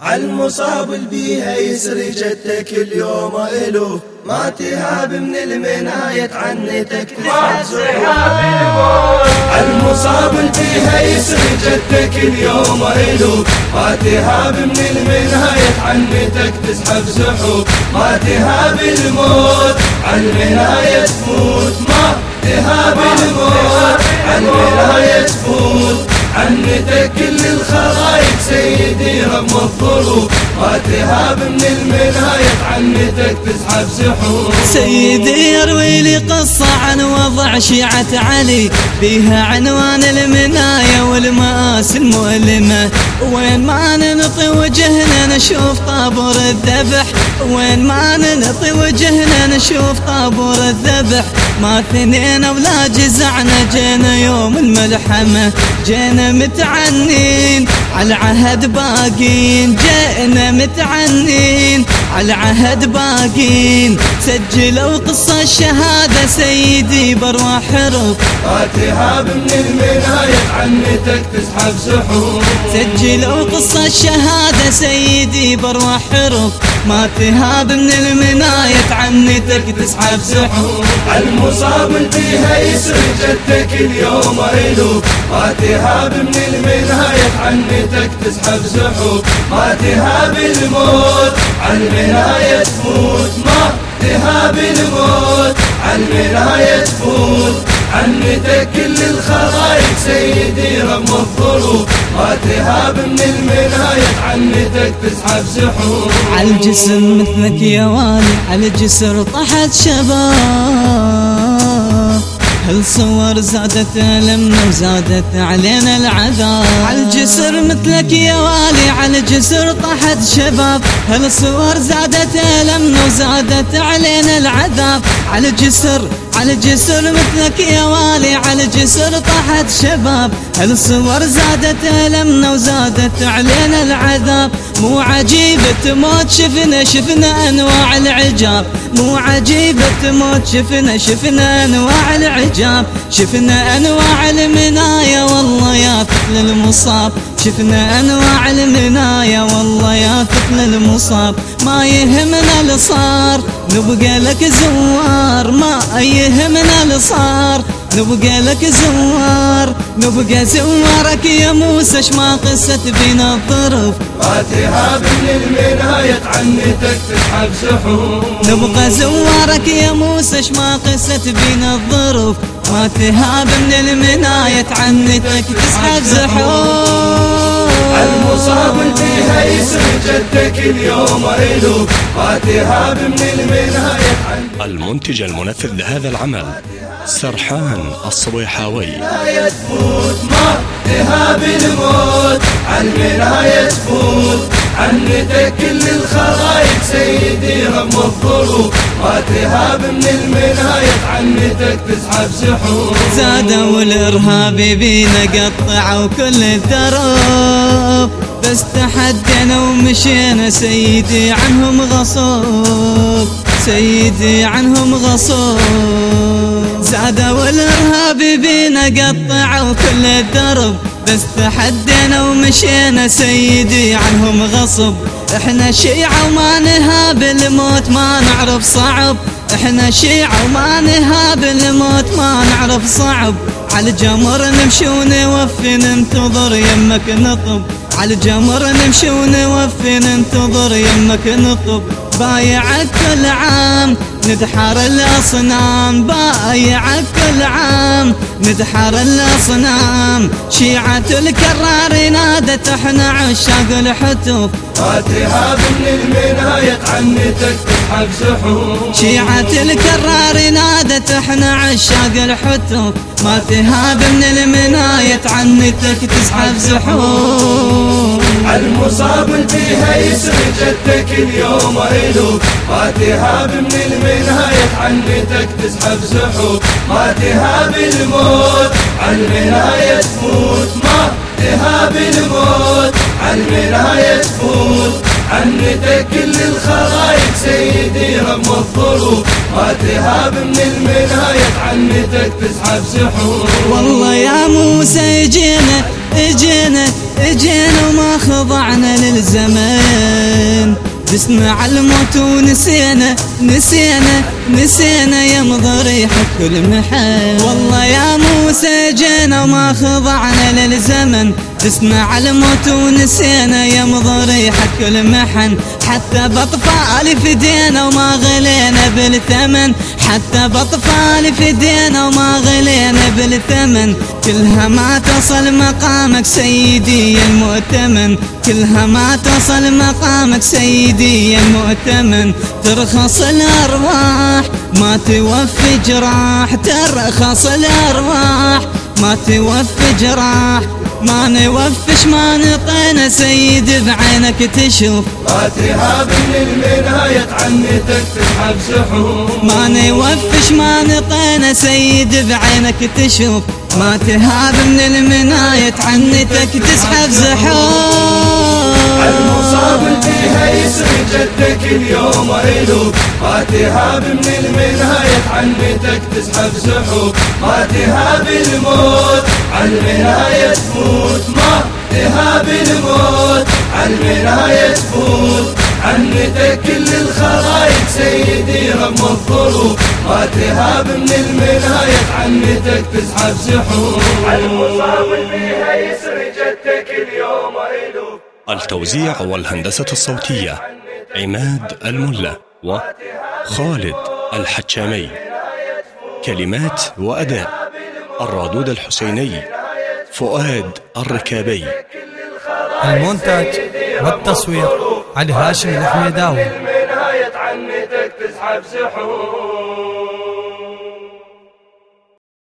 عالمصاب البيها يسري جدك اليوم إلو. ما تهاب من المناية عنتك عالمصاب البيها يسري جدك اليوم إلو. ما تهاب من المناية عنتك تسحب زحوف ما تهاب الموت. عالمناية تموت ما تهاب الموت. عالمناية الخرايط سيدي رغم الظروف. ما تهاب من المناية عنتك تسحب سحور. سيدي يروي لي قصة عن وضع شيعة علي. فيها عنوان المناية والمآسي المؤلمة. وين ما ننطي وجهنا نشوف طابور الذبح. وين ما ننطي وجهنا نشوف طابور الذبح. ما ثنينا ولا جزعنا جينا يوم الملحمة. جينا متعنين على عهد باقين جينا متعنين. على عهد باقين. سجلوا قصة الشهادة سيدي بارواح حروف ما تهاب من المناية عنتك تسحب سحور. سجلوا قصة الشهادة سيدي بارواح حروف ما تهاب من المناية عنتك تسحب سحور. المصاب بيها يسر جدك اليوم إلو ما تهاب من المناية عنتك تسحب سحور. ما تهاب الموت عالمناية تفوت ما تهاب الموت عالمناية تفوت عنتك كل الخرايط سيدي رغم الظروف ما تهاب من المناية عنتك تسحب سحور. عالجسم مثلك يا والي عالجسر طحت شباب. هالصور زادت ألمنا وزادت علينا العذاب؟ عالجسر مثلك يا والي عالجسر طحت شباب؟ هالصور زادت ألمنا وزادت علينا العذاب؟ عالجسر على جسر مثلك يا والي على جسر طحت شباب. هالصور زادت ألمنا وزادت علينا العذاب؟ مو عجيبة تموت شفنا شفنا أنواع العجاب. مو عجيبة تموت شفنا شفنا أنواع العجاب. شفنا أنواع المنايا والله يا ثقل المصاب. شفنا أنواع المنايا والله يا ثقل المصاب. ما يهمنا اللي صار. نبقى لك زوار ما يهمنا اللي صار نبقى لك زوار نبقى زوارك يا موسى ما قست بينا الظرف ما تهاب من المناية عنتك تسحب سحور نبقى زوارك يا موسى ما قست بينا الظروف. ما تهاب من المناية عنتك تسحب زحور المصاب فيها يسر جدك اليوم إلو ما تهاب من المناية عنتك المنتج المنفذ لهذا العمل سرحان الصويحاوي المناية تفوت ما تهاب الموت عالمناية تفوت عنتك كل الخرايط سيدي رغم الظروف. ما تهاب من المناية عنتك تسحب سحور زادوا الارهاب بينا قطعوا كل الدرب بس تحدينا ومشينا سيدي عنهم غصوب. سيدي عنهم غصوب. زادوا الارهاب بينا قطعوا كل الدرب بس تحدينا ومشينا سيدي عنهم غصب. إحنا شيعة وما نهاب الموت ما نعرف صعب. إحنا شيعة وما نهاب الموت ما نعرف صعب. على الجمر نمشي ونوفي ننتظر يمك نطب. على الجمر نمشي ونوفي ننتظر يمك نطب. بايعك كل عام ندحر الأصنام بايعك كل عام. ندحر الأصنام شيعة الكرار نادت إحنا عشاق الحتوف. ما تهاب من المناية عنتك تسحب سحور شيعة الكرار نادت إحنا عشاق الحتوف. ما تهاب من المناية عنتك تسحب زحور المصاب فيها يسر جدك اليوم إلو ما تهاب من المناية عنتك تسحب سحور ما تهاب الموت عالمناية تفوت ما تهاب الموت عالمناية تفوت عنتك كل الخرايط سيدي رغم الظروف ما تهاب من المناية عنتك تسحب سحور والله يا موسى اجينا اجينا. وما خضعنا للزمن جسنا على الموت ونسينا نسينا نسينا يا مضريحة كل محل والله يا موسى جينا وما خضعنا للزمن. على الموت ونسينا يا مضريحة كل محن. حتى بأطفال فدينا وما غلينا بالثمن. حتى بأطفال فدينا وما غلينا بالثمن كلها ما تصل مقامك سيدي المؤتمن. كلها ما تصل مقامك سيدي المؤتمن. ترخص الأرواح ما توفي جراح ترخص الأرواح ما توفي جراح ما نوفش ما نطينا سيد بعينك تشوف. ما تهاب من المناية عنتك تسحب سحوم ما نوفش ما نطينا سيد بعينك تشوف. ما تهاب من المناية عنتك تسحب زحوم المصاب فيها يسري جدك اليوم الوف ما تهاب من المناية عنتك تسحب زحوم. ما تهاب الموت عالمناية تفوت ما تهاب الموت عالمناية تفوت عنتك كل الخرايط سيدي رغم الظروف. ما تهاب من المناية عنتك تسحب سحور. المصاب فيها يسري جدك اليوم إلوف التوزيع والهندسة الصوتية عماد الملا وخالد الحتشامي. كلمات وأداء الرادود الحسيني فؤاد الركابي. المونتاج والتصوير. علي هاشم الحميداوي. المناية عنتك تسحب سحور